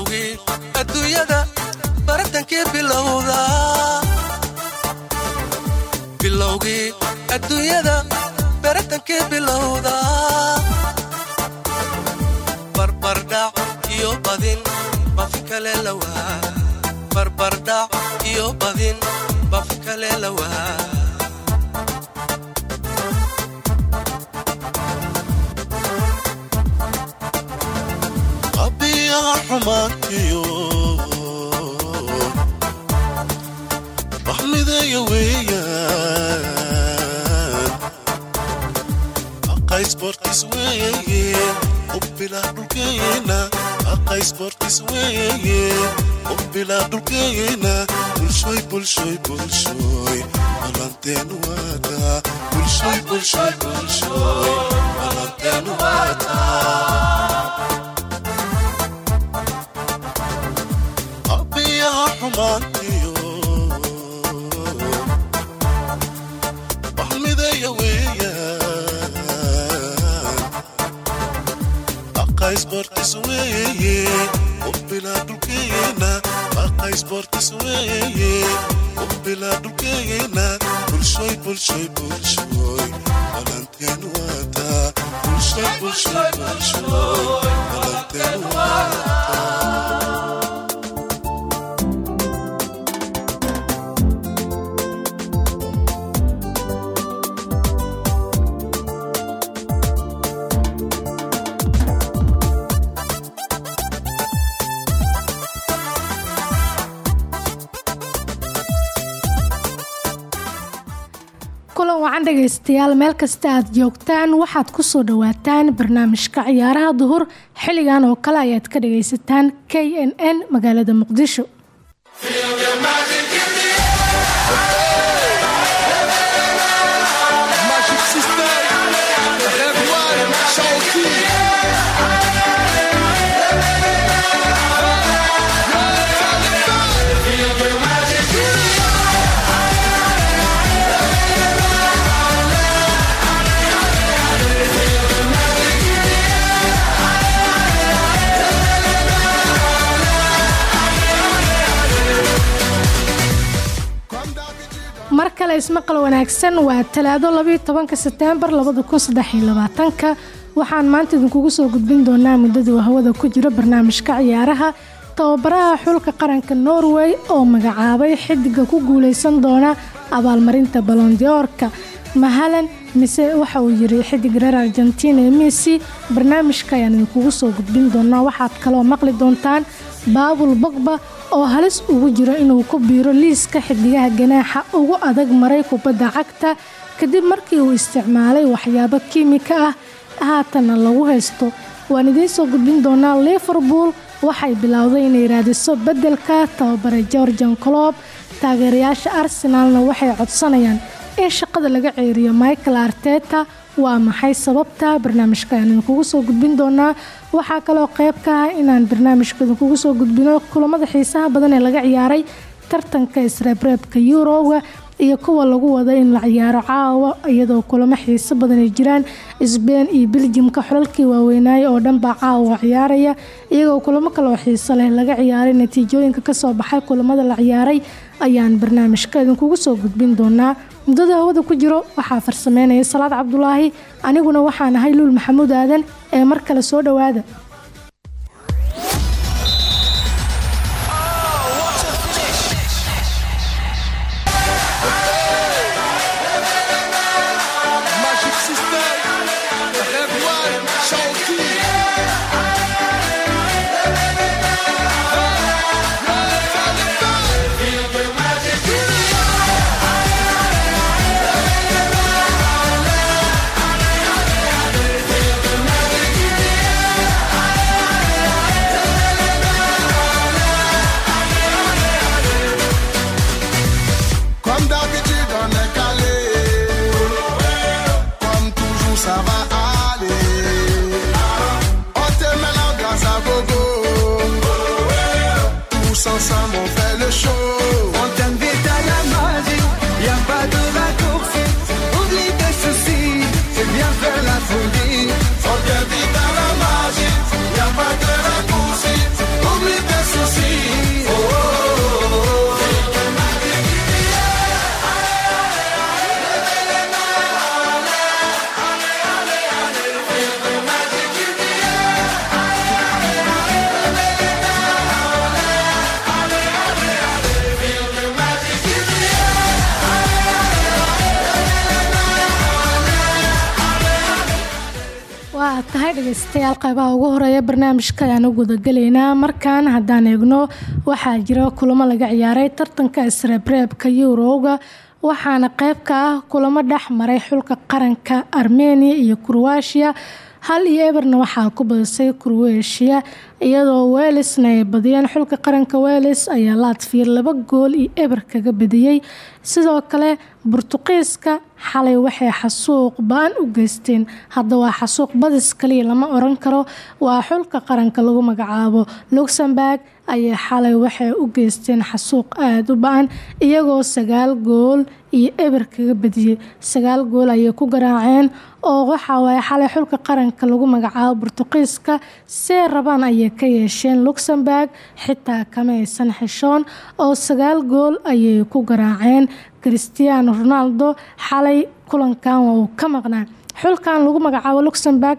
bilowgii adduunyada baratankii bilowda bilowgii adduunyada baratankii bilowda barbardhac iyo badin bafi kale lawaa barbardhac iyo badin bafi kale lawaa qabiyaha xumaankiyo waxmideeya weeyaan aqaysbortis weeye ubbilaa dhulkeena aqaysbortis weeye ubbilaa dhulkeena bulshoy bulshoy bulshoy balanteen waada bulshoy bulshoy bulshoy balanteen waada aqaysbortis weeye ubbilaa dhulkeena aqaysbortis weeye ubbilaa dhulkeena bulshoy bulshoy bulshoy balanteen waada bulshoy bulshoy bulshoy balanteen waada dhegaystayaal meel kasta aad joogtaan waxaad ku soo dhawaataan barnaamijka ciyaaraha duhur xilligan oo kale ayaad ka dhagaysataan k n n magaalada muqdisho kale ismaqal wanaagsan waa talaado labayo tobanka seteembar labada kun waxaan maanta idinkugu soo gudbin doonaa muddadii uu hawada ku jiro barnaamijka ciyaaraha. Tababaraha xulka qaranka norway oo magacaabay xidiga ku guuleysan doona abaalmarinta balondiorka mahalan mise waxa uu yiri xidig reer argentina ee messi? Barnaamijka ayaan idinkugu soo gudbin doonaa. Waxaad kaloo maqli doontaan baabul bogba oo halis ugu jiro inuu ku biiro liiska xidigaha ganaaxa ugu adag maray kubadda cagta kadib markii uu isticmaalay waxyaabo kiimika ah haatanna lagu haysto. Waan idiin soo gudbin doonaa liverpool waxay bilowday inay raadiso beddelka tababare georgian clob taageerayaasha arsenaalna waxay codsanayaan in shaqada laga ceeriyo michael arteta waa maxay sababta barnaamijka ayaan idinkugu soo gudbin doonaa? Waxaa kaloo qayb ka ah inaan barnaamijka idinkugu soo gudbino kulamada xiisaha badan ee laga ciyaaray tartanka isreebreebka yuroga iyo kuwa lagu wada in la ciyaaro caawa iyadoo kulamo xiiso badan ay jiraan. Sbein iyo beljimka xulalkii waaweynaaye oo dhanbaa caawa ciyaaraya iyagoo kulamo kaloo xiiso leh laga ciyaaray. Natiijooyinka ka soo baxay kulamada la ciyaaray ayaan barnaamijka idinkugu soo gudbin doonaa. Muddada hawada ku jiro waxaa farsameynaya salaad cabdulaahi aniguna waxaan ahay luul maxamuud aadan ee mar kale soo dhowaada dhegeystayaal qaybaha ugu horreeya barnaamijka ayaan u markaan haddaan eegno waxaa jira kulamo laga ciyaaray tartanka isreebreebka yuurowga waxaana qayb ka ah kulamo dhex maray xulka qaranka armenia iyo kurwashiya hal iyo eberna waxaa ku badisay kurweshiya iyadoo welisna ay badiyeen xulka qaranka welis ayaa latviya laba gool iyo eber kaga badiyey sidoo kale burtuqiiska xalay waxay xasuuq ba'an u geysteen. Hadda waa xasuuq badis kaliya lama oran karo. Waa xulka qaranka lagu magacaabo. Luxemburg ayay xalay waxay u geysteen xasuuq aada u ba'an iyagoo sagaal gool iyo eber kaga badiyey sagaal gool ayay ku garaaceen oo waxawaaye xalay xulka qaranka lagu magacaabo burtuqiiska see rabaan ayay ka yeesheen luxemburg xitaa kama aysan xishoon oo sagaal gool ayay ku garaaceen christiano ronaldo xalay kulankan waa uu ka maqnaa xulkan lagu magacaabo luxemburg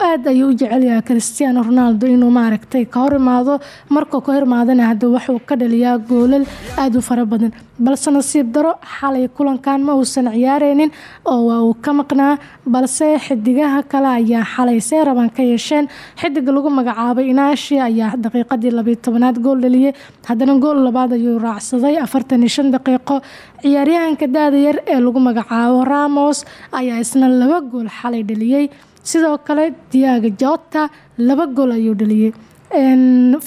aada ayuu u jecelyahay christiano ronaldo inuu maaragtay ka hor imaado markuu ka hor hadda wuxuu ka dhaliyaa goolal aada u fara badan. Balse nasiib daro xalay kulankan ma uusan ciyaareynin oo waa uu ka maqnaa balse xidigaha kale ayaa xalay see rabaan ka yeesheen. Xidiga lagu magacaabay inaashi ayaa daqiiqadii labiyo tobanaad gool dhaliyay haddana gool labaad ayuu raacsaday afartan iyo shan daqiiqo. Ciyaaryahanka daada yar ee lagu magacaabo ramos ayaa isna laba gool xalay dhaliyey sidoo kale diaga jota laba gool ayuu dhaliyey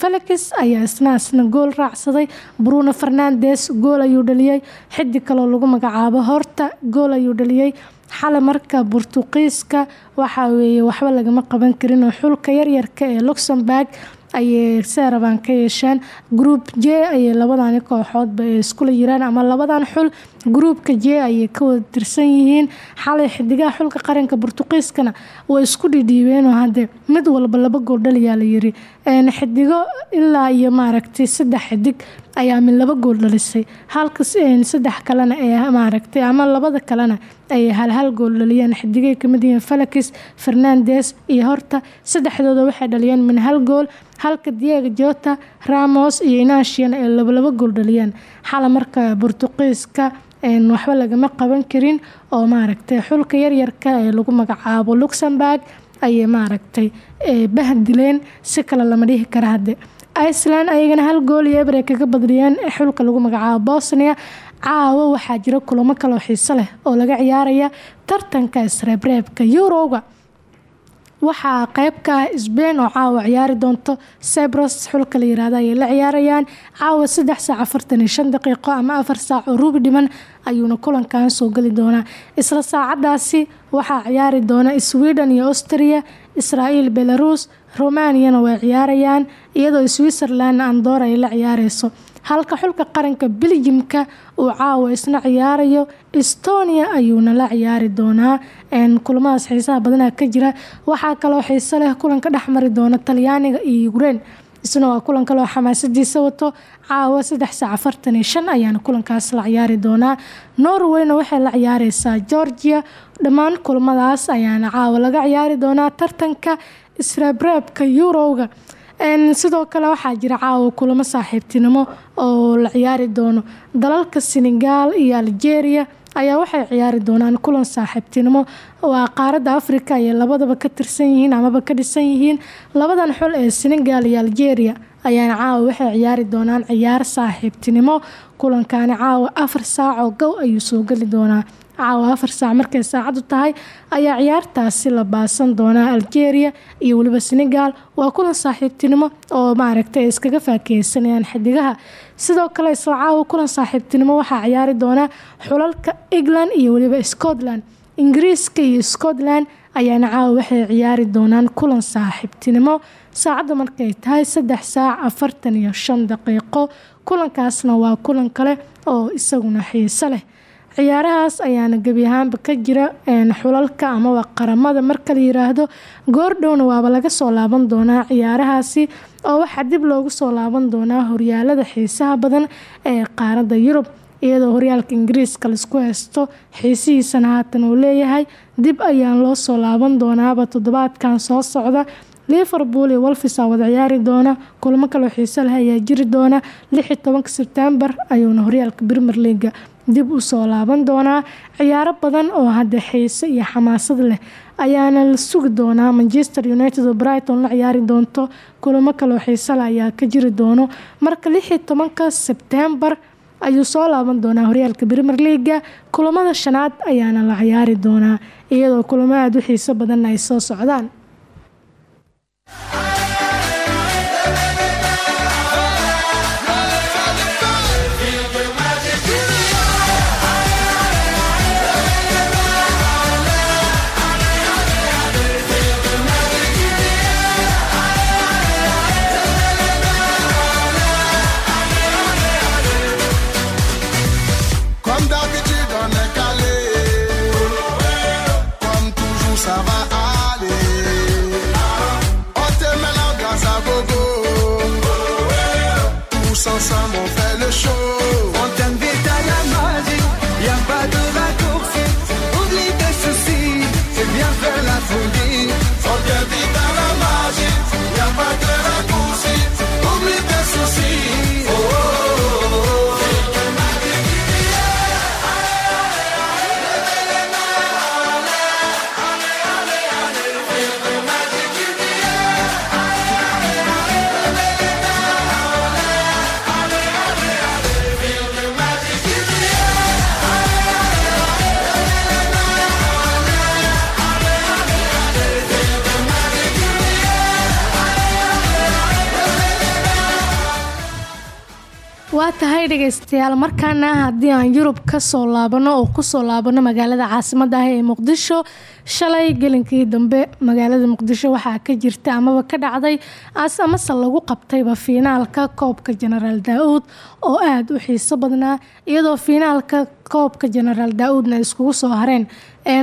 felix ayaa isna isna gool raacsaday. Bruno fernandes gool ayuu dhaliyey xidig kaloo lagu magacaabo horta gool ayuu dhaliyey xale marka burtuqiiska waxaa weeye waxba lagama qaban karin oo xulka yaryarka ee luxemburg ayay see rabaan ka yeesheen. Group j ayay labadani kooxoodba ee iskula jiraan ama labadan xul groupka j ayay ka wada tirsan yihiin. Xalay xidigaha xulka qaranka burtuqiiskana way isku dhidhiibeenoo hadde mid walba laba gool dhaliyaa la yiri. Xidigo ilaa iyo maaragtay saddex xidig ayaa mid laba gool dhalisay. Halka saddex kalena ee maaragtay ama labada kalena ay halhal gool dhaliyeen. Xidigay ka mid yihiin felix fernandes iyo horta. Saddexdooda waxay dhaliyeen min hal gool halka diego jota ramos iyo inashian ay labalaba gool dhaliyeen xala marka burtuqiiska waxba lagama qaban karin oo maaragtay xulka yaryarka ee lagu magacaabo luxemburg ayay maaragtay bahdileen si kale lama dhihi kara hadde. Iceland ayagana hal gool iyo eber kaga badiyeen xulka lagu magacaabo bosnia. Caawa waxaa jira kulamo kaloo xiiso leh oo laga ciyaaraya tartanka isreebreebka eurowga waxaa qeyb ka ah sbain oo caawa ciyaari doonto cyprus xulka la yiraahdo ayay la ciyaarayaan. Caawa saddex saac afartan iyo shan daqiiqo ama afar saac oo rubi dhiman ayuuna kulankan soo geli doonaa. Isla saacadaasi waxaa ciyaari doona sweden iyo austria israel belarus romaniyana way ciyaarayaan iyadoo switzerland andor ay la ciyaareyso halka xulka qaranka beljimka uu caawa isna ciyaarayo estonia ayuuna la ciyaari doonaa. Kulamadaas xiisaha badana ka jira. Waxaa kaloo xiiso leh kulanka dhexmari doona talyaaniga iyo ukrein isna waa kulan kaloo xamaasadiisa wato. Caawa saddex saac kulankaas la ciyaari doonaa. Norwayna waxay la ciyaareysaa georgia. Dhammaan kulamadaas ayaana caawa laga ciyaari doonaa tartanka isreebreebka eurowga sidoo kale waxaa jira caawa kulamo saaxiibtinimo oo la ciyaari doono. Dalalka senegal iyo algeria ayaa waxay ciyaari doonaan kulan saaxiibtinimo. Waa qaaradda africa ayay labadaba ka tirsan yihiin amaba ka dhisan yihiin. Labadan xul ee senegal iyo algeria ayaana caawa waxay ciyaari doonaan ciyaar saaxiibtinimo. Kulankaani caawa afar saac oo gow ayuu soo geli doonaa caawa afar saac markay saacadu tahay ayaa ciyaartaasi la baasan doonaa algeria iyo weliba senegal waa kulan saaxiibtinimo oo maaragtay ay iskaga faakeysanayaan xidigaha sidoo kale isla caawa kulan saaxiibtinimo waxaa ciyaari doonaa xulalka england iyo weliba scotland. Ingiriiska iyo scotland ayaana caawa waxay ciyaari doonaan kulan saaxiibtinimo. Saacadda markay tahay saddex saac afartan iyo shan daqiiqo. Kulankaasna waa kulan kale oo isaguna xiiso leh ciyaarahaas ayaana gebi ahaanba ka jira xulalka amaba qaramada marka la yiraahdo goordhowna waaba laga soo laaban doonaa ciyaarahaasi oo waxaa dib loogu soo laaban doonaa horyaalada xiisaha badan ee qaaradda yurub iyadoo horyaalka ingiriiska la isku haysto xiisihiisana haatan uu leeyahay dib ayaan loo soo laaban doonaaba toddobaadkan soo socda. Liverpool iyo wolfis aa wada ciyaari doona kulamo kaloo xiiso leh ayaa jiri doona lix iyo tobanka ayuuna horyaalka premier leaga dib u soo laaban doonaa ciyaaro badan oo hadda xiise iyo xamaasad leh ayaana la sugi doonaa manchester united oo brighton la ciyaari doonto. Kulamo kaloo xiisale ayaa ka jiri doono. Marka lix iyo tobanka sebtembar ayuu soo laaban doonaa horyaalka premier leaga kulamada shanaad ayaana la ciyaari doonaa iyadoo kulamo aada u xiiso badan ay soo socdaan dhegeystayaal markaana haddii aan yurub ka soo laabano oo ku soo laabano magaalada caasimada ah ee muqdisho shalay gelinkii dambe magaalada muqdisho waxaa ka jirta amaba ka dhacday as amase lagu qabtayba fiinaalka koobka jenaraal daa-uud oo aada u xiiso badnaa iyadoo fiinaalka koobka jenaraal daa-uudna iskugu soo hareen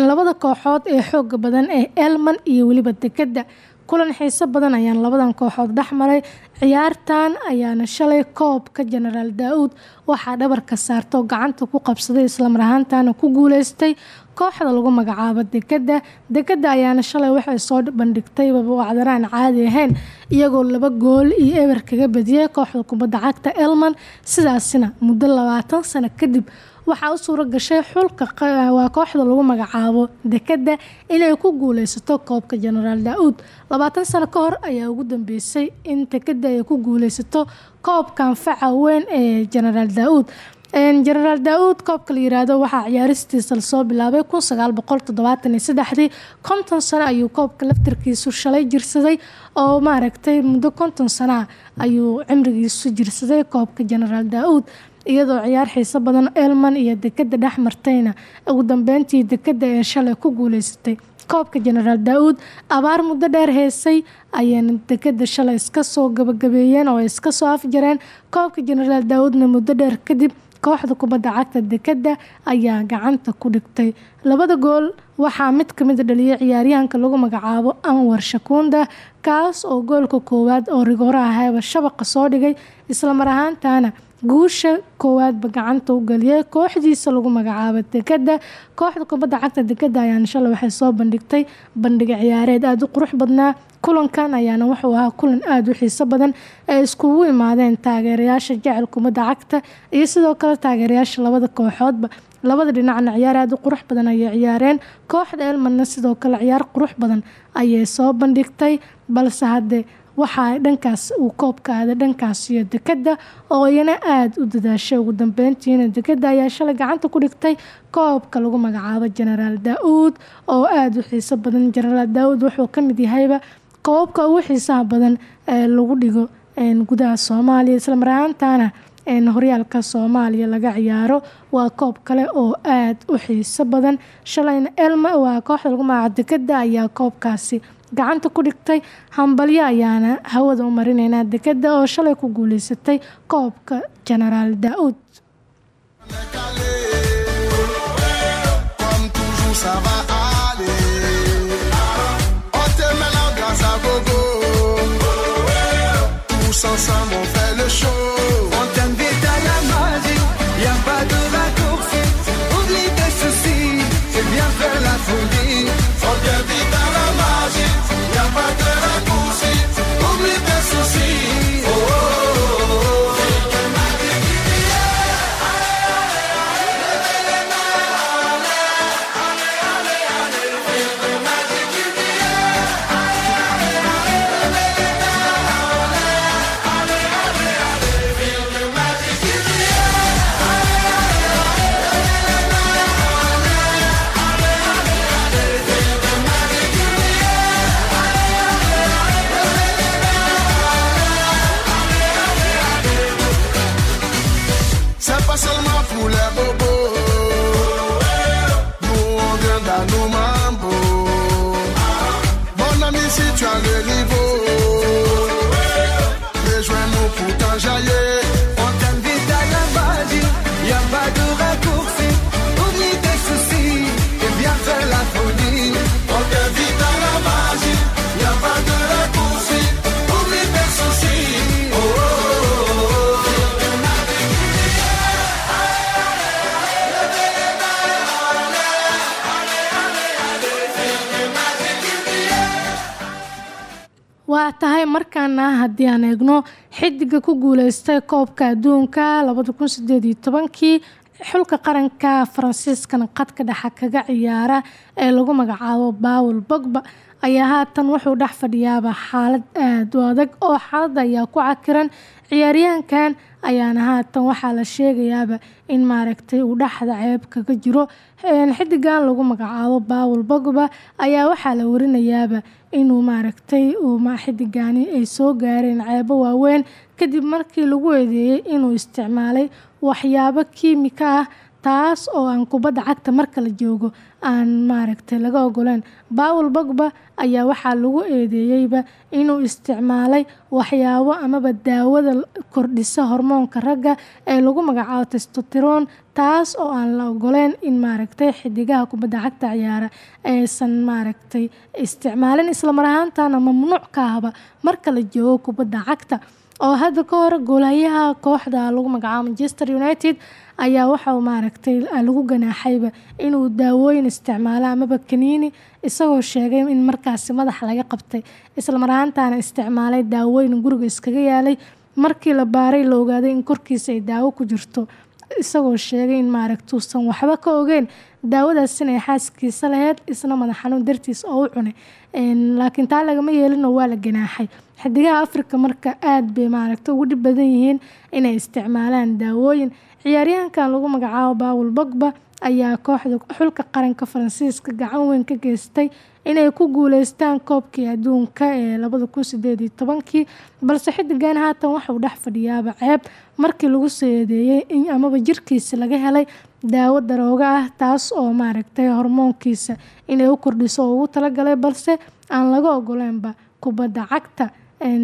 labada kooxood ee xooga badan ee elman iyo weliba dekada kulan xiiso badan ayaan labadan kooxood dhexmaray ciyaartan ayaana shalay koobka jenaraal daa-uud waxaa dhabarka saarta oo gacanta ku qabsaday islamar ahaantana ku guuleystay kooxda lagu magacaabo dekada dekada ayaana shalay waxay soo bandhigtay wacdaraan caadi ahayn iyagoo laba gool iyo eber kaga badiyay kooxda kubadda cagta elman. Sidaasina muddo labaatan sano kadib waxaa u suuro gashay xulka waa kooxda lagu magacaabo dekada inay ku guuleysato koobka jenaraal daa-uud labaatan sano ka hor ayaa ugu dambeysay in dekada ay ku guuleysato koobkan faca weyn ee jenaraal daa-uud jenaraal daa-uud koobka la yiraahdo waxaa ciyaaristiisa la soo bilaabay kun sagaal boqol toddobaatan iyo saddexdii. Konton sano ayuu koobka laftarkiisu shalay jirsaday oo maaragtay muddo konton sana ayuu cimrigiisu jirsaday koobka jenaraal daa-uud iyadoo ciyaar xiiso badan elman iyo dekada dhex martayna ugu dambeyntii dekada ee shalay ku guuleysatay koobka jenaraal daa-uud abaar muddo dheer heysay ayayna dekada shalay iska soo gabagabeeyeen oo iska soo afjareen koobka jenaraal daa-uudna muddo dheer kadib kooxda kubadda cagta dekada ayaa gacanta ku dhigtay. Labada gool waxaa mid ka mid dhaliyay ciyaaryahanka lagu magacaabo anwar shakuunda kaas oo goolka koowaad oo rigoora ahayba shabaqa soo dhigay. Islamar ahaantana guusha koowaadba gacanta u geliyay kooxdiisa lagu magacaabo dekada. Kooxda kubadda cagta dekada ayaana shalay waxay soo bandhigtay bandhiga ciyaareed. Aada u qurux badnaa. Kulankan ayaana wuxuu ahaa kulan aada u xiiso badan ay iskugu imaadeen taageerayaasha jecel kubadda cagta iyo sidoo kale taageerayaasha labada kooxoodba labada dhinacna ciyaar aada u qurux badan ayay ciyaareen. Kooxda elmanna sidoo kale ciyaar qurux badan ayay soo bandhigtay. Balse haddee waxaa dhankaas uu koobka aada dhankaas iyo dekada oo iyana aada u dadaashay ugu dambeyntiina dekada ayaa shalay gacanta ku dhigtay koobka lagu magacaabo jenaraal daa-uud oo aada u xiiso badan. Jenaraal daa-uud wuxuu ka mid yahayba koobabka ugu xiisaha badan ee lagu dhigo gudaha soomaaliya. Islamar ahaantana horyaalka soomaaliya laga ciyaaro waa koob kale oo aada u xiiso badan. Shalayna elma waa kooxda lagu magacaabo dekada ayaa koobkaasi gacanta ku dhigtay hambalyo ayaana hawada u marineynaa dekada oo shalay ku guuleysatay koobka jenaraal daa-uud waa tahay markaana haddii aan eegno xidiga ku guuleystay koobka adduunka labada kun xulka qaranka faransiiskana qadka dhexa kaga ciyaara ee lagu magacaabo bawel bogba ayaa haatan wuxuu dhex fadhiyaaba xaalad aada u adag oo xaalada ayaa ku cakiran. Ciyaaryahankan ayaana haatan waxaa la sheegayaaba in maaragtay uu dhexda ceeb kaga jiro. Xidigan lagu magacaabo bawel bogba ayaa waxaa la warinayaaba inuu maaragtay uu xidigani ay soo gaareen ceebo waaweyn. Kadib markii lagu eedeeyey inuu isticmaalay waxyaabo kiimika ah taas oo aan kubadda cagta marka la joogo aan maaragtay laga ogoleen bawel bogba ayaa waxaa lagu eedeeyeyba inuu isticmaalay waxyaabo amaba daawada kordhisa hormoonka ragga ee lagu magacaabo testoteron taas oo aan la ogoleen in maaragtay xidigaha kubadda cagta ciyaara aysan maaragtay isticmaalin islamar ahaantana mamnuuc ka ahba marka la joogo kubadda cagta oo hadda ka hor goolayaha kooxda lagu magacaabo manchester united ayaa waxau maaragtay lagu ganaaxayba inuu daawooyin isticmaalo amaba kaniini isagoo sheegay in markaasi madaxa laga qabtay. Islamar ahaantaana isticmaalay daawooyin guriga iskaga yaalay markii la baaray la ogaaday in korkiisa ay daawo ku jirto isagoo sheegay in maaragtuusan waxba ka ogeen daawadaas inay xaaskiisa laheyd isna madax xanuun dartiis oo u cunay. Laakiin taa lagama yeelino waa la ganaaxay. Xidigaha afrika marka aada bay maaragta ugu dhib badan yihiin inay isticmaalaan daawooyin. Ciyaaryahankan lagu magacaabo bawel bogba ayaa kooxda xulka qaranka faransiiska gacan weyn ka geystay inay ku guuleystaan koobkii adduunka ee labada kun sideed iyo tobankii balse xidigan haatan waxauu dhex fadhiyaaba ceeb markii lagu soo eedeeyey in amaba jirkiisa laga helay daawo darooga ah taas oo maaragtay hormoonkiisa inay u kordhiso oo ugu talagalay balse aan laga ogoleenba kubadda cagta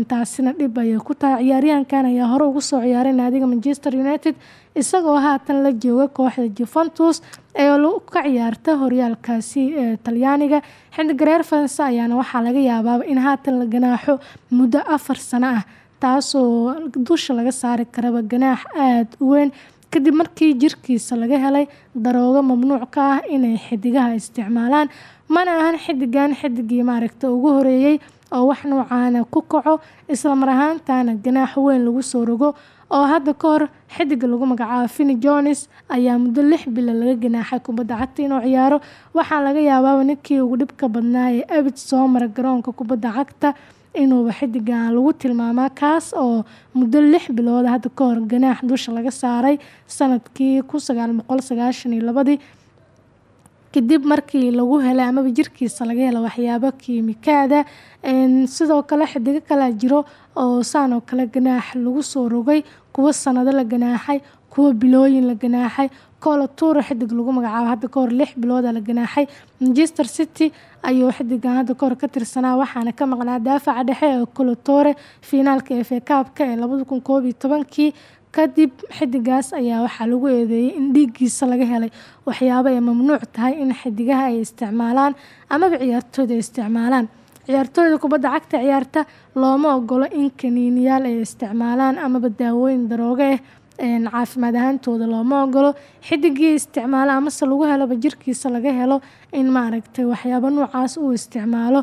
taasina dhib ayay ku tahay. Ciyaaryahankan ayaa hore ugu soo ciyaaray naadiga manchester united isagoo haatan la jooga kooxda juventus ee ka ciyaarta horyaalkaasi ee talyaaniga. Xidiga reer faranse ayaana waxaa laga yaabaaba in haatan la ganaaxo muddo afar sano ah taasoo dusha laga saari karaba ganaax aada u weyn. Kadib markii jirkiisa laga helay daroogo mamnuuc ka ah inay xidigaha isticmaalaan mana ahan xidigan xidigii maaragta ugu horeeyey oo wax noocaana ku kaco. Islamar ahaantana ganaax weyn lagu soo rogo oo hadda ka xidiga lagu magacaabo fini jones ayaa muddo lix bilo laga ganaaxay kubadda cagta inuu ciyaaro. Waxaa laga yaabaaba ninkii ugu dhibka badnaa ee abid soo mara garoonka kubadda cagta inuuba xidigan lagu tilmaamaa kaas oo muddo lix bilood hadda ka ganaax dusha laga saaray sannadkii kun sagaal boqol sagaashan iyo labadii kadib markii lagu helay amaba jirkiisa laga helo waxyaabo kiimikaada sidoo kale xidigo kalea jiro oo saan oo kale ganaax lagu soo rogay kuwo sanado la ganaaxay kuwo bilooyin la ganaaxay colotura xidig lagu magacaabo hadda kahor lix bilooda la ganaaxay. Manchester city ayuu xidigan hadda kahor ka tirsanaa waxaana ka maqnaa daafaca dhexe ee colotore fiinaalka efe kaabka ee labada kun koob iyo kadib xidigaas ayaa waxaa lagu eedeeyey in dhiiggiisa laga helay waxyaabo ay mamnuuc tahay in xidigaha ay isticmaalaan amaba ciyaartooyda ay isticmaalaan. Ciyaartooyda kubadda cagta ciyaarta looma ogolo in kaniiniyaal ay isticmaalaan amaba daawooyin darooga ah caafimaad ahaantooda looma ogolo xidigii isticmaalo amase lagu heloba jirkiisa laga helo in maaragtay waxyaabo noocaas uu isticmaalo.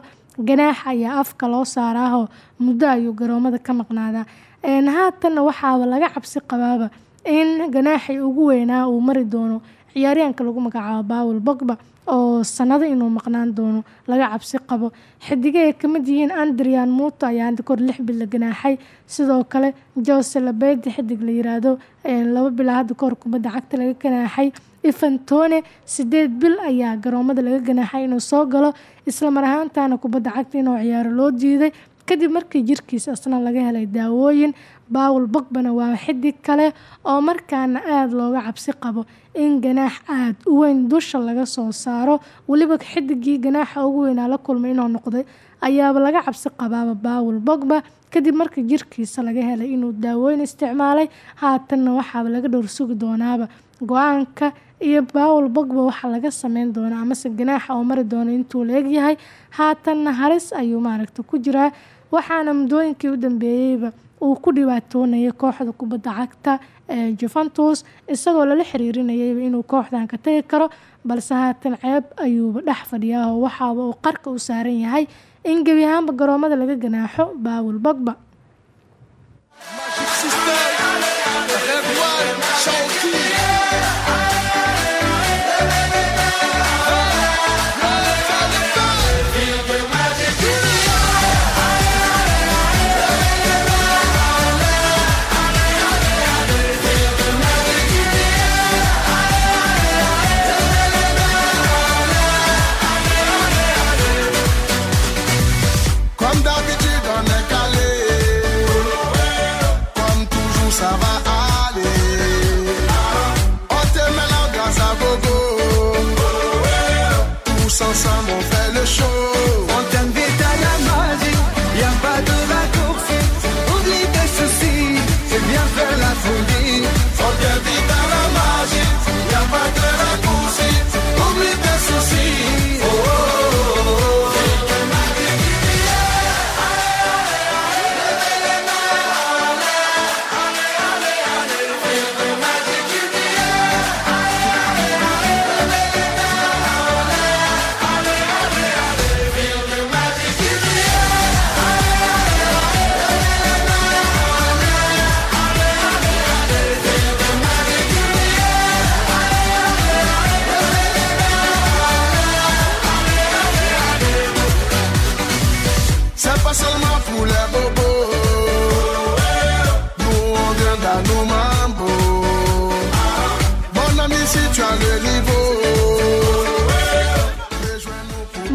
Ganaax ayaa afka loo saaraahoo muddo ayuu garoomada ka maqnaadaa haatanna waxaaba laga cabsi qabaaba in ganaaxii ugu weynaa uu mari doono. Ciyaaryahanka lagu magacaabo bawel bogba oo sanado inuu maqnaan doono laga cabsi qabo. Xidige ay ka mid yihiin andrian muto ayaa kahor lix bil ganaaxay. Sidoo kale jose labedi xidig la yiraahdo laba bila hadda kahor kubadda cagta laga ganaaxay. Ifantone sideed bil ayaa garoomada laga ganaaxay inuu soo galo. Isla mar ahaantana kubadda cagta inuu ciyaaro loo diiday kadib markii jirkiisa asna laga helay daawooyin bawel bogbana waa xidig kale oo markaana aada looga cabsi qabo in ganaax aada u weyn dusha laga soo saaro. Weliba xidigii ganaaxa ugu weynaa la kulmay inuu noqday ayaaba laga cabsi qabaaba bawel bogba kadib markii jirkiisa laga helay inuu daawooyin isticmaalay haatanna waxaaba laga dhowr sugi doonaaba. Go'aanka iyo bawel bogba waxaa laga sameyn doonaa amase ganaaxa oo mari doono intuu la egyahay haatanna halis ayuu maaragta ku jiraa waxaana muddooyinkii u dambeeyeyba uu ku dhibaatoonayay kooxda kubadda cagta ee juventus isagoo lala xiriirinayayba inuu kooxdan ka tagi karo balse haatan ceeb ayuuba dhex fadhiyaa oo waxaaba uu qarka u saaran yahay in gebi ahaanba garoomada laga ganaaxo baawul bogba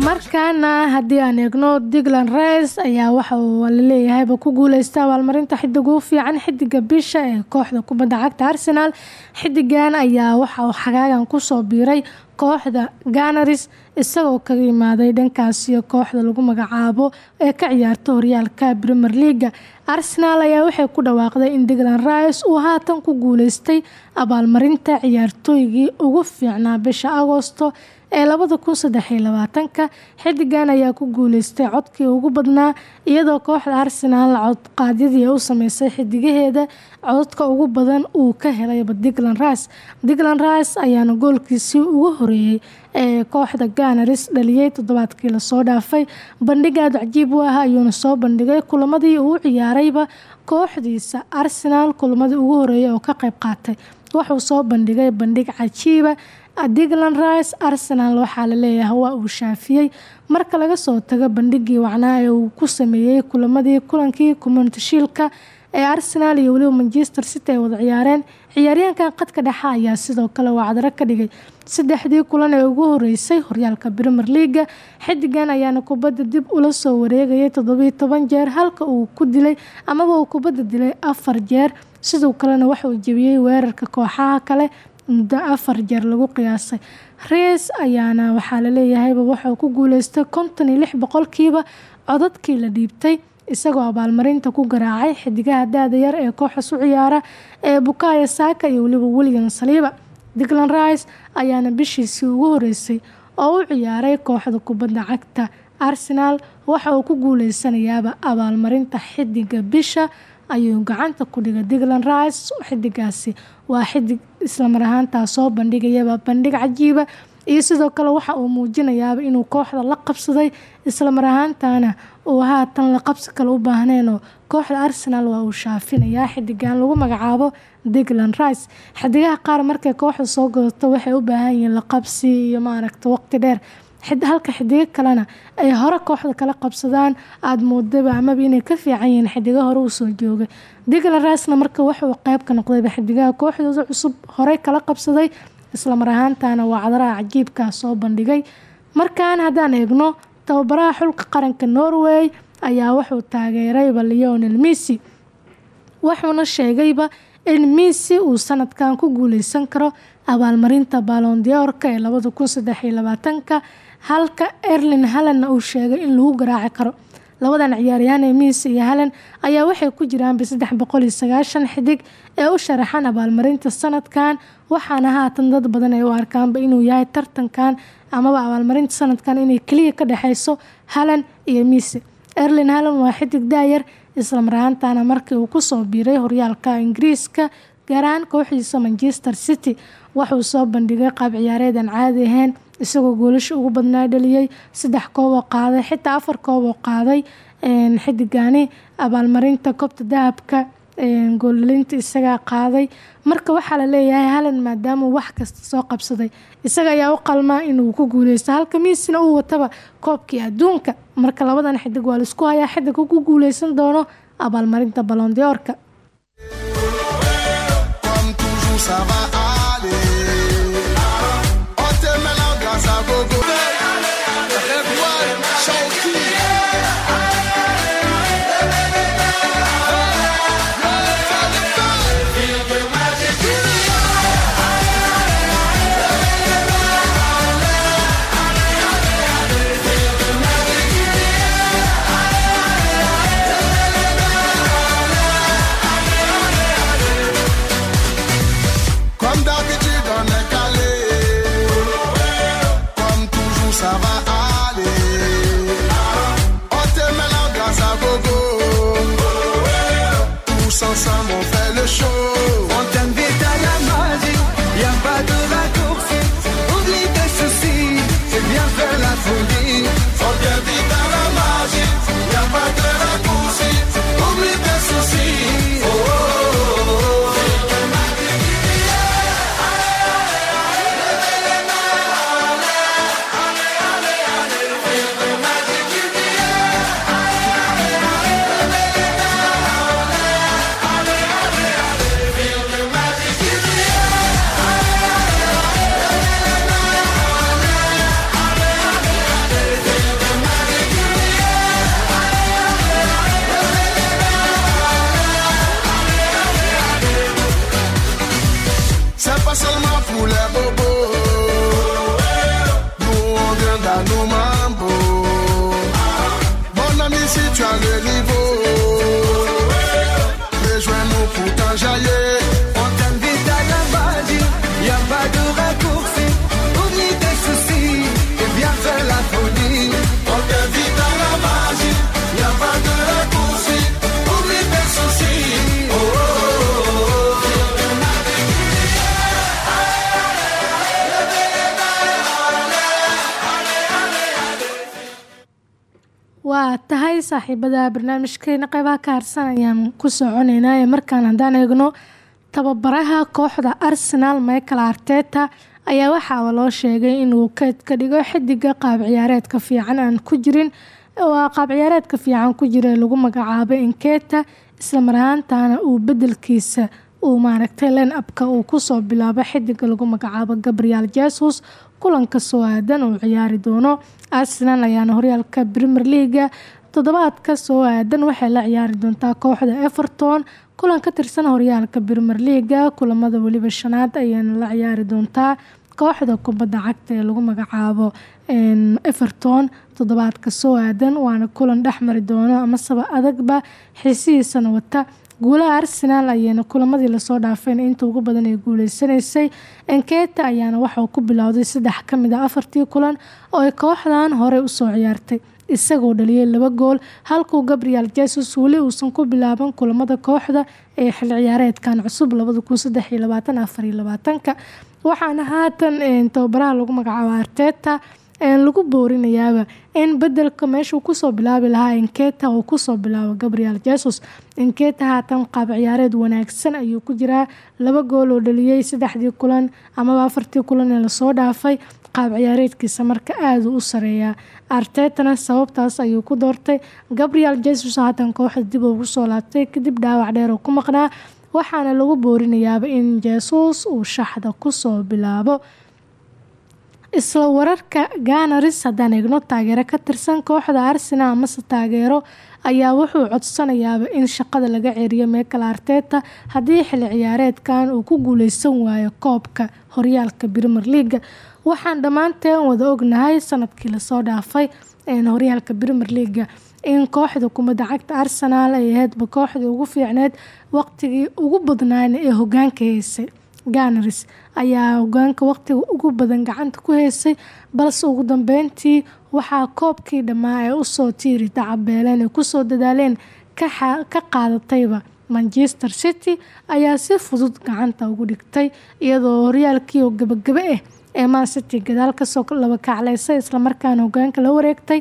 markaana haddii aan eegno diglan rice ayaa waxa uu laleeyahayba ku guuleysta abaalmarinta xidig ugu fiican xidiga bisha ee kooxda kubadda cagta arsenal. Xidigan ayaa waxa uu xagaagan ku soo biiray kooxda ganaris isagoo kaga yimaaday dhankaasiyo kooxda lagu magacaabo ee ka ciyaarta horyaalka premier leaga arsenal ayaa waxay ku dhawaaqday in diglan rice uu haatan ku guuleystay abaalmarinta ciyaartooygii ugu fiicnaa bisha agosto ee labada kun saddex iyo labaatanka xidigan ayaa ku guuleystay codkii ugu badnaa iyadoo kooxda arsenal codqaadyadii u sameysay xidigaheeda cododka ugu badan uu ka helayba diglan rice. Diglan rice ayaana goolkiisii ugu horeeyey ee kooxda ganaris dhaliyey toddobaadkii la soo dhaafay. Bandhig aada cajiib u ah ayuuna soo bandhigay kulamadii uu ciyaarayba kooxdiisa arsenal kulamadii ugu horeeyay oo ka qayb qaatay. Wuxuu soo bandhigay bandhig cajiiba diglan rice arsenal waxaa la leeyahay waa uu shaafiyey marka laga soo tago bandhigii wacnaa ee uu ku sameeyey kulamadii kulankii community shiilka ee arsenal iyo weliba manchester city ay wada ciyaareen ciyaaryahankan qadka dhexe ayaa sidoo kale wacdaro ka dhigay. Saddexdii kulan ee ugu horeysay horyaalka premier leaga xidigan ayaana kubadda dib ula soo wareegayay toddobiyo jeer halka uu ku dilay amaba uu kubadda dilay afar jeer. Sidoo kalena waxa uu jebiyey weerarka kooxaha kale muddo afar jeer lagu qiyaasay. Rees ayaana waxaa laleeyahayba waxauu ku guuleystay konton iyo lix boqolkiiba codadkii la dhiibtay isagoo abaalmarinta ku garaacay xidigaha daada yar ee kooxas u ciyaara ee bukaya saaka iyo weliba william saliiba diglan rice ayaana bishiisii ugu horeysay oo u ciyaaray kooxda kubadda cagta arsenal waxa uu ku guuleysanayaaba abaalmarinta xidiga bisha ayuu gacanta ku dhigay diglan rice. Xidigaasi waa xidig islamar ahaantaa soo bandhigayaba bandhig cajiiba. Iyo sidoo kale waxa uu muujinayaaba inuu kooxda la qabsaday islamar ahaantana uu haatan la qabsi kale u baahneenoo kooxda arsenal waa uu shaafinayaa xidigan lagu magacaabo diglan rice. Xidigaha qaar markay kooxda soo gadato waxay u baahan yihiin la qabsi iyo maaragta waqti dheer halka xidigo kalena ay hore kooxda kala qabsadaan aada moodaba amaba inay ka fiican yihiin xidigo hore u soo joogay diglan ricena marka wuxuu qeyb ka noqdayba xidigaha kooxdooda cusub horey kala qabsaday islamar ahaantana waa cadaraha cajiibkaa soo bandhigay. Markan haddaan eegno tababaraha xulka qaranka norway ayaa wuxuu taageerayba leonel missy wuxuuna sheegayba in missy uu sanadkan ku guuleysan karo abaalmarinta balondiorka ee labada kun saddex iyo halka erlin hallenna uu sheegay in lagu garaaci karo. Labadan ciyaaryahan ee miis iyo halen ayaa waxay ku jiraanba saddex boqol xidig ee u sharaxan abaalmarinta sanadkan waxaana haatan dad badan ay u arkaanba inuu yahay tartankan amaba abaalmarinta sanadkan inay keliya ka dhexeyso halen iyo miise erlin halen waa xidig daayar islamar markii uu ku soo biiray horyaalka ingiriiska gaar ahaan kooxdiisa manchester city. Waxuu soo bandhigay qaab ciyaareedan caadi ahayn isagoo goolasha ugu badnaa dhaliyey saddex koob oo qaaday xitaa afar koob oo qaaday xidigani abaalmarinta koobta dahabka gooldalinta isagaa qaaday. Marka waxaa la leeyahay halan maadaama wax kasta soo qabsaday isaga ayaa u qalmaa inuu ku guuleysto halka miisina uu wataba koobkii adduunka. Marka labadan xidig waa la isku hayaa xidigka ku guuleysan doono abaalmarinta balondiorka Comme va saaxiibada barnaamijkeena qeybaha ka harsan ayaan ku soconeynaa ee markaan haddaan eegno tababaraha kooxda arsenal michael arteta ayaa waxaaba loo sheegay inuu keyd ka dhigo xidiga qaab ciyaareedka fiican aan ku jirin waa qaab ciyaareedka fiican ku jira lagu magacaabo inketa isla mar ahaantana uu bedelkiisa uu maaragtay len abka uu ku soo bilaabo xidiga lagu magacaabo gabriel jesus kulanka soo aadan uu ciyaari doono. Arsenal ayaana horyaalka premier leaga toddobaadka soo aadan waxay la ciyaari doontaa kooxda everton kulan ka tirsan horyaalka premier leaga kulamada weliba shanaad ayaana la ciyaari doontaa kooxda kubadda cagta ee lagu magacaabo everton. Toddobaadka soo aadan waana kulan dhexmari doono amasaba adagba xiisihiisana wata. Guulaha arsenal ayaana kulamadii la soo dhaafeen inta ugu badan ay guuleysanaysay. Enketa ayaana waxauu ku bilowday saddex ka mid a afartii kulan oo ay kooxdan horey u soo ciyaartay isagoo dhaliyay laba gool halkuu gabriel jesus weli uusan ku bilaaban kulamada kooxda ee xil ciyaareedkan cusub waxaana haatan tababaraha lagu magacaabo arteta lagu boorinayaaba in bedelka meeshuu ku soo bilaabi lahaa inketa uu ku soo bilaabo gabriel jesus. Inketa haatan qaab ciyaareed wanaagsan ayuu ku jiraa laba gool oo dhaliyey saddexdii kulan amaba afartii kulan ee la soo dhaafay qaab ciyaareedkiisa marka aada u sareeyaa artetana sababtaas ayuu ku doortay. Gabriel jesus haatan kooxda dib ugu soo laabtay kadib dhaawac dheer oo ku maqnaa waxaana lagu boorinayaaba in jesus uu shaxda ku soo bilaabo. Isla wararka ganaris haddaan eegno taageero ka tirsan kooxda arsenal amase taageero ayaa wuxuu codsanayaaba in shaqada laga ceriyo michael arteta haddii xili ciyaareedkan uu ku guuleysan waayo koobka horyaalka premier leaga waxaan dhammaanteen wada ognahay sannadkii la soo dhaafay horyaalka premier leaga in kooxda kubadda cagta arsenal ay aheydba kooxdii ugu fiicneed waqtigii ugu badnaana ee hogaanka heysay. Ganaris ayaa hogaanka waqtiga ugu badan gacanta ku heysay balse ugu dambeyntii waxaa koobkii dhammaa ee u soo tiiri dacabeeleen ay ku soo dadaaleen ka qaadatayba manchester city ayaa si fudud gacanta ugu dhigtay iyadoo horyaalkii oo gabagabo ah ee man city gadaal ka soo laba kacleysay islamarkaana hogaanka la wareegtay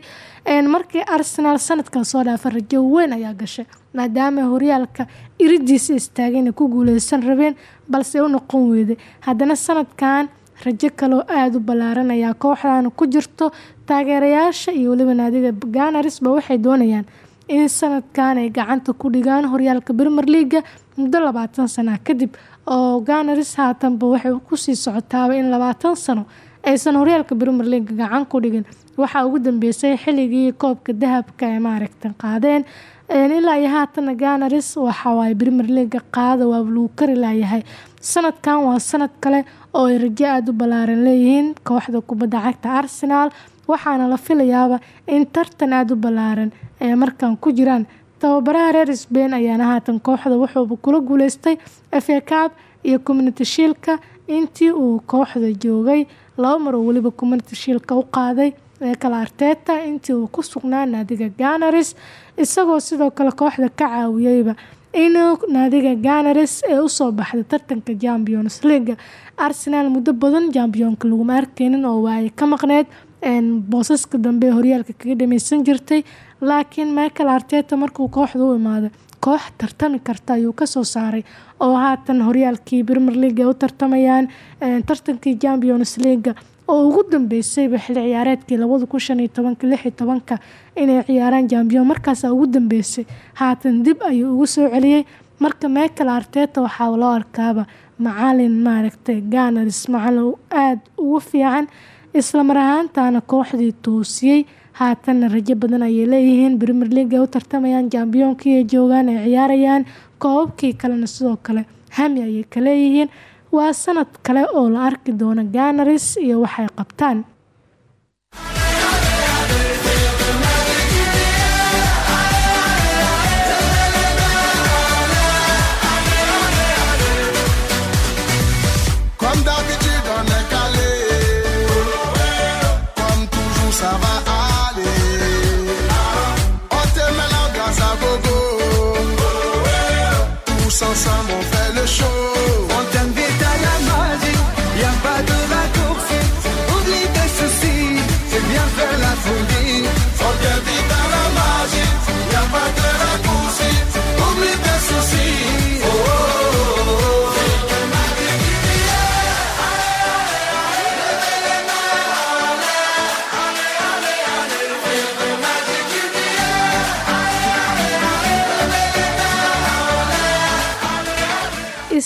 markii arsenal sanadkan soo dhaafa rajo weyn ayaa gashay maadaama horyaalka iridiisa istaageen ku guuleysan rabeen balse u noqon weyday haddana sanadkan rajo kaloo aada u ballaaran ayaa kooxdan ku jirto taageerayaasha iyo weliba naadiga ganarisba waxay doonayaan in sanadkan ay gacanta ku dhigaan horyaalka premier leaga muddo labaatan sana kadib oo ganaris haatanba waxay ku sii socotaaba in labaatan sano aysan horyaalka premier leaga gacan ku dhigin. Waxaa ugu dambeysay xilligii koobka dahabka ee maaragta qaadeen ilaa iyo haatana ganaris waxawaaye premier leaga qaada waa lagu kari laayahay sanadkan waa sanad kale oo ay rajo aada u ballaaran leeyihiin kooxda kubadda cagta arsenal waxaana la filayaaba in tartan aada u ballaaran ay markan ku jiraan. Tababaraha reer sbain ayaana haatan kooxda wuxuuba kula guuleystay fa cab iyo community shiilka intii uu kooxda joogay laba mar oo weliba community shiilka u qaaday ee kale arteta. Intii uu ku sugnaa naadiga ganaris isagoo sidoo kale kooxda ka caawiyeyba inuu naadiga ganaris ee u soo baxday tartanka champions leaga arsenal muddo badan championka laguma arkeynin oo waay ka maqneyd boosaska dambe horyaalka kaga dhameysan jirtay laakiin michael arteta markuu kooxda u imaaday koox tartami karta ayuu ka soo saaray oo haatan horyaalkii premier league u tartamayaan tartankii champions leaga oo ugu dambeysayba xilli ciyaareedkii labada kun shan inay ciyaaraan jambiyon markaasa ugu dambeysay haatan dib ayuu ugu soo celiyey marka michael arteta waxaa loo arkaaba macalin maaragtay ganaris macalin aada ugu fiican isla mar ahaantaana kooxdii toosiyey. Haatanna rajo badan ayay leeyihiin. Premier league ay u tartamayaan jambiyoonkii ay joogaan ay ciyaarayaan koobabkii kalena sidoo kale hami ayay ka waa sanad kale oo la arki doono ganaris iyo waxay qabtaan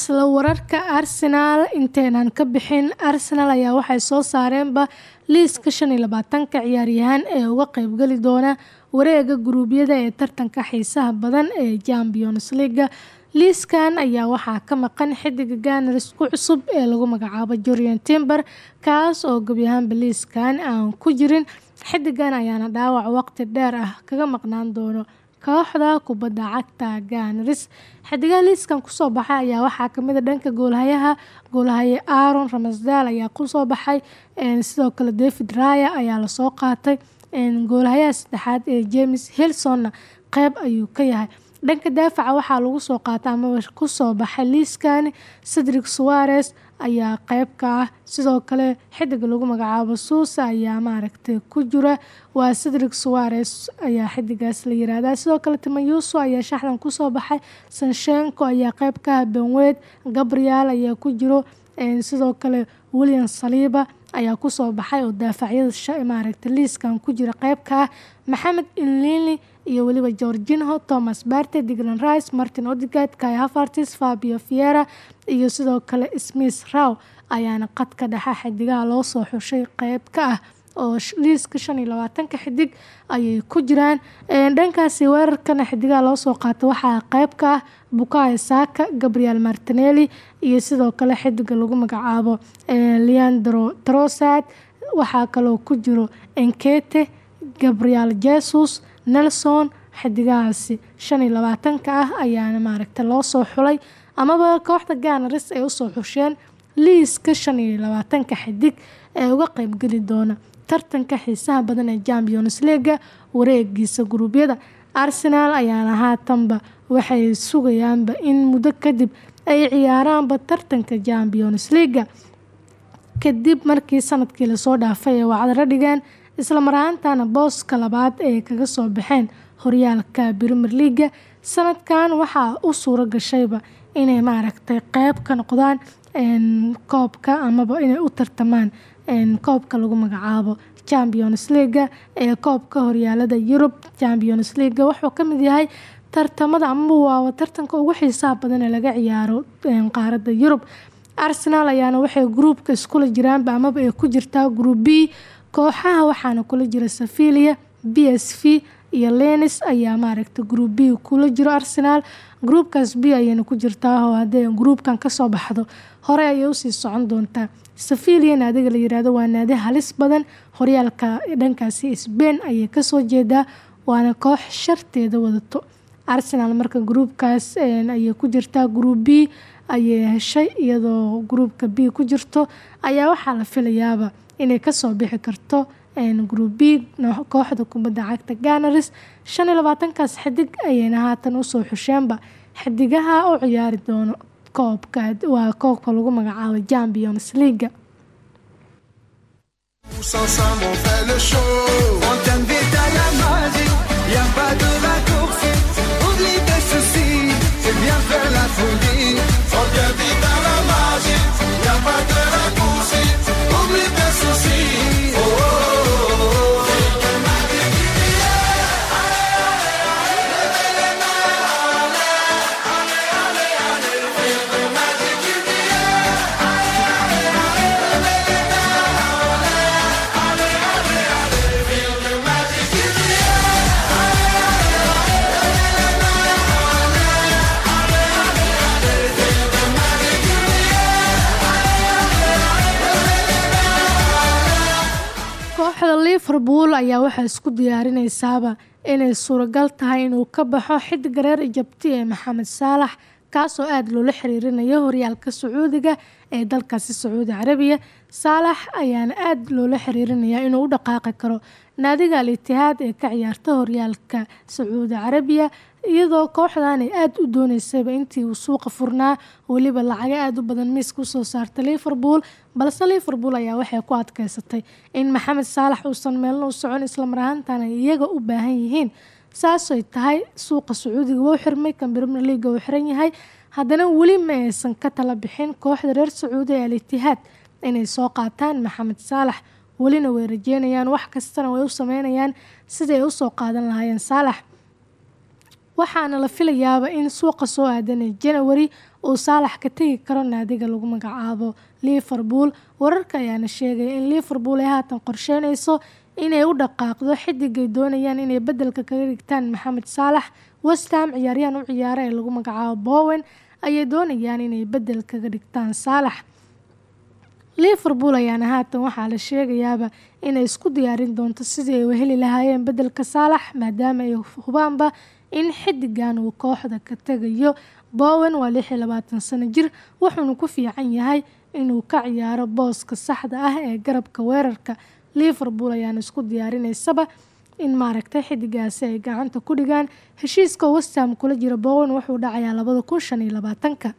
isla wararka arsenaal inteenan ka bixin arsenal ayaa waxay soo saareenba liiska shan iyo labaatanka ciyaaryahaan ee uga qeybgeli doona wareega guruubyada ee tartanka xiisaha badan ee champions leaga liiskan ayaa waxaa ka maqan xidiga ganaris ku cusub ee lagu magacaabo jorian timber kaas oo gebi ahaanba liiskan aan ku jirin. Xidigan ayaana dhaawac waqti dheer ah kaga maqnaan doono kooxda kubadda cagta ganaris xidigaha liiskan ku soo baxay ayaa waxaa ka mid a dhanka goolhayaha goolhaye aaron ramasdal ayaa ku soo baxay sidoo kale david raya ayaa la soo qaatay goolhayaha saddexaad ee james hilsonna qeyb ayuu ka yahay. Dhanka daafaca waxaa lagu soo qaatay amaba ku soo baxay liiskani cedric suares ayaa qeyb ka ah. Sidoo kale xidiga lagu magacaabo suusa ayaa maaragtay ku jira. Waa cedric suares ayaa xidigaas la yiraahdaa. Sidoo kale timayuso ayaa shaxdan ku soo baxay. Sanshenko ayaa qeyb ka ah benwed gabriel ayaa ku jiro. Sidoo kale william saliiba ayaa ku soo baxay oo daafacyada maaragtay liiskan ku jira qeyb ka ah maxamed inlili iyo weliba georginho thomas barte diglan rice martin odigad kai hafartis fabio fiera iyo sidoo kale smith row ayaana qadka dhexa xidigaha loo soo xushay qeyb ka ah oo liiska shan iyo labaatanka xidig ayay ku jiraan. Dhankaasi weerarkana xidigaha loo soo qaata waxaa qeyb ka ah bukayo saka gabriel martinelli iyo sidoo kale xidiga lagu magacaabo leandro trosad waxaa kaloo ku jiro enkete gabriel jesus nelson. Xidigahaasi shan iyo labaatanka ah ayaana maaragta loo soo xulay. Amaba kooxda ganaris ay u soo xusheen liiska shan iyo xidig ee uga qeybgeli doona tartanka xiisaha badan ee champions leaga wareegiisa guruubyada arsenal ayaana haatanba waxay sugayaanba in muddo kadib ay ciyaaraanba tartanka champions leaga kadib markii sannadkii la soo dhaafay ee wacdaro dhigeen isla maraantana booska labaad ay kaga soo baxeen horyaalka Premier League sanadkan waxaa u suuro gashayba inay maaragtay qeyb ka noqdaan koobka amaba inay u tartamaan koobka lagu magacaabo Champions League ee koobka horyaalada Yurub. Champions League wuxuu ka mid yahay tartamada ama waa tartanka ugu xiisaha badan ee laga ciyaaro qaaradda Yurub. Arsenal ayaana waxay groupka iskula jiraanba amaba ay ku jirtaa group B. Kooxaha waxaana kula jira Sevilla PSV iyo Lens ayaa maaragtay group B kula jiro Arsenal. Groupkaas B ayayna ku jirtaa oo hadday groupkan ka soo baxdo hore ayay u sii socon doontaa. Sevilla naadiga la yiraahdo waa naadi halis badan. Horyaalka dhankaasi Spain ayay ka soo jeedaa waana koox sharteeda wadato. Arsenal marka groupkaas ayay ku jirtaa. Group B ayay heshay iyadoo groupka B ku jirto. Ayaa waxaa la filayaaba inay ka soo bixi karto group B kooxda kubadda cagta Gunners shan iyo labaatankaas xidig ayayna haatan u soo xusheenba xidigaha u ciyaari doono koobka waa koobka lagu magacaabo Champions League bien faire la folie. On t'invite à la magie, y a pas de kooxda Liverpool ayaa waxaa isku diyaarinaysaaba inay suuragal tahay inuu ka baxo xidiga reer Egypti ee Mohamed Salah kaasoo aad loola xiriirinayo horyaalka Sacuudiga ee dalkaasi Sacuudi Carabiya. Salah ayaana aad loola xiriirinayaa inuu u dhaqaaqi karo naadiga Al Ittihad ee ka ciyaarta horyaalka Sacuudi Carabiya iyadoo kooxdan ay aad u dooneysayba intii uu suuqa furnaa weliba lacago aad u badan miiska u soo saartay Liverpool balse Liverpool ayaa waxay ku adkeysatay in Mohamed Salah uusan meelna u socon isla mar ahaantaana iyaga u baahan yihiin. Saasay tahay suuqa Sacuudiga wuu xirmay kan Premier League wuu xiran yahay. Haddana weli ma aysan ka tala bixin kooxda reer Sacuudi ee Al Ittihad inay soo qaataan Mohamed Salah. Welina way rajeynayaan wax kastana way u sameynayaan. Siday u soo qaadan lahaayeen Salah waxaana la filayaaba in suuqa soo aadanay January uu Salah ka tagi karo naadiga lagu magacaabo Liverpool. Wararka ayaana sheegaya in Liverpool ay haatan qorsheynayso inay u dhaqaaqdo xidigay doonayaan inay bedelka kaga dhigtaan Mohamed Salah. West Ham ciyaaryahan u ciyaara ee lagu magacaabo Bowen ayay doonayaan inay bedel kaga dhigtaan Salah. Liverpool ayaana haatan waxaa la sheegayaaba inay isku diyaarin doonto sidii ay heli lahaayeen bedelka Salah maadaama ay hubaanba in xidigan uu kooxda ka tagayo Bowen waa lix iyo labaatan sano jir wuxuuna ku fiican yahay inuu ka ciyaaro booska saxda ah ee garabka weerarka. Liverpool ayaana isku diyaarineysaba in maaragtay xidigaasi ay gacanta ku dhigaan. Heshiiska West Ham kula jira Bowen wuxuu dhacayaa labada kun shan iyo labaatanka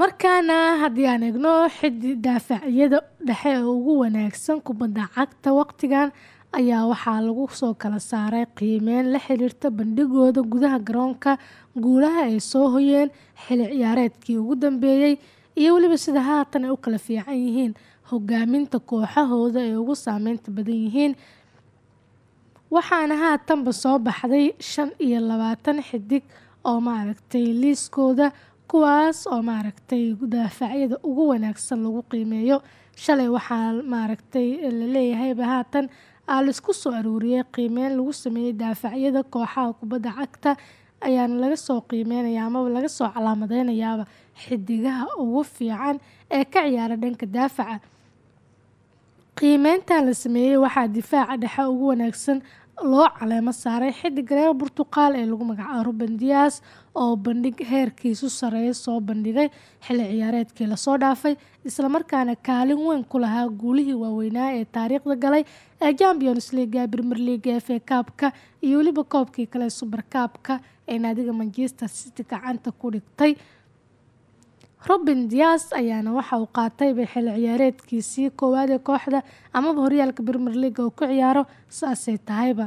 markaana haddii aan eegno xiddi daafacyada dhexe ee ugu wanaagsan kubadda cagta waqtigan ayaa waxaa lagu soo kala saaray qiimeyn la xiriirta bandhigooda gudaha garoonka. Guulaha ay soo hoyeen xili ciyaareedkii ugu dambeeyey iyo weliba sida haatan ay u kala fiican yihiin hogaaminta kooxahooda ay ugu saameynta badan yihiin. Waxaana haatanba soo baxday shan iyo labaatan xidig oo maaragtay liiskooda kuwaas oo maaragtay daafacyada ugu wanaagsan lagu qiimeeyo. Shalay waxaa maaragtay la leeyahayba haatan aa la isku soo aruuriyey qiimeyn lagu sameeyey daafacyada kooxaha kubadda cagta ayaana laga soo qiimeynaya amaba laga soo calaamadeynayaaba xidigaha ugu fiican ee ka ciyaara dhanka daafaca. Qiimeyntan la sameeyey waxaa difaaca dhexe ugu wanaagsan loo caleemo saaray xidiga reer burtuqaal ee lagu magacaabo ruben dias oo bandhig heerkiisu sareeya soo bandhigay xilli ciyaareedkii la soo dhaafay islamarkaana kaalin weyn ku lahaa guulihii waaweynaa ee taariikhda galay ee champions leaga premier leaga f a kaabka iyo weliba koobkii kale suber kaabka ee naadiga manchester city gacanta ku dhigtay robin dias ayaana waxa uu qaatayba xilli ciyaareedkiisii koowaad ee kooxda amaba horyaalka premier leaga uu ku ciyaaro saasay tahayba.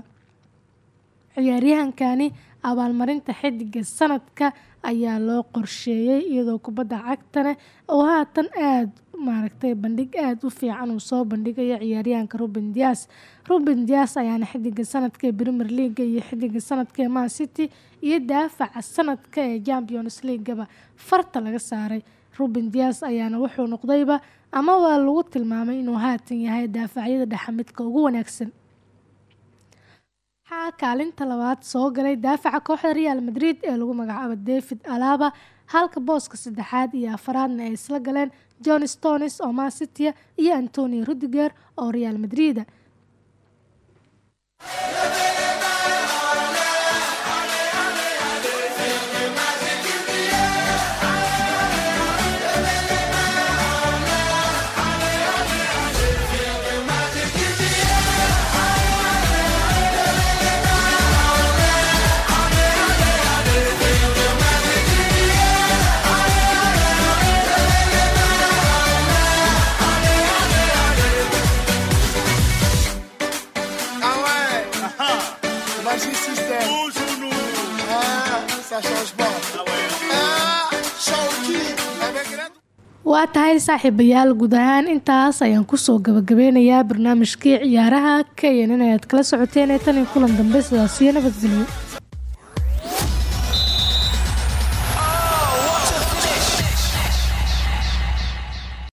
Ciyaaryahankani abaalmarinta xidiga sanadka ayaa loo qorsheeyey iyadoo kubadda cagtana oo haatan aada maaragtay bandhig aada u fiican uu soo bandhigayo ciyaaryahanka ruben dias. Ruben dias ayaana xidiga sanadka ee premier leaga iyo xidiga sanadka ee man city iyo daafaca sanadka ee champions leagaba farta laga saaray. Ruben dias ayaana wuxuu noqdayba amaba lagu tilmaamay inuu haatan yahay daafacyada dhexe midka ugu wanaagsan. Waxaa kaalinta labaad soo galay daafaca kooxda real madrid ee lagu magacaabo david alaba. Halka booska saddexaad iyo afaraadna ay isla galeen john stones oo mancitya iyo antonio rudiger oo real madrid waa tahay saaxiibayaal guud ahaan intaas ayaan ku soo gabagabeynayaa barnaamijkii ciyaaraha kayanan ayaad kala socoteen ee tan iyo kulan dambe. Sidaasiyo nabadgelyo